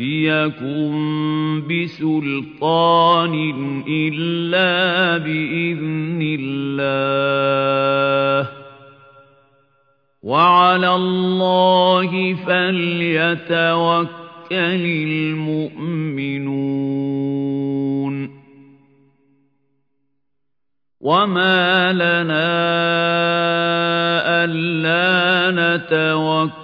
يأتيكم بسلطان إلا بإذن الله. وعلى الله فليتوكل المؤمنون. وما لنا ألا نتوكل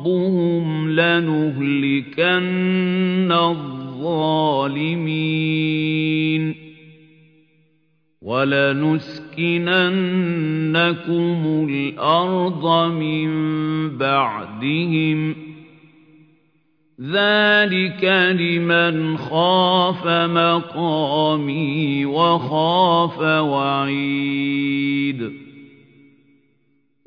ربهم لنهلكن الظالمين ولنسكننكم الأرض من بعدهم ذلك لمن خاف مقامي وخاف وعيد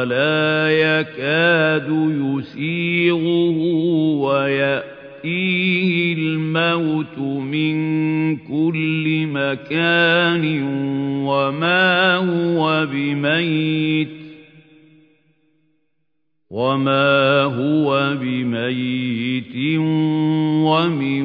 ولا يكاد يسيغه ويأتيه الموت من كل مكان وما هو بميت وما هو بميت ومن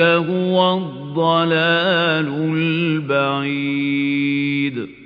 هو الضلال البعيد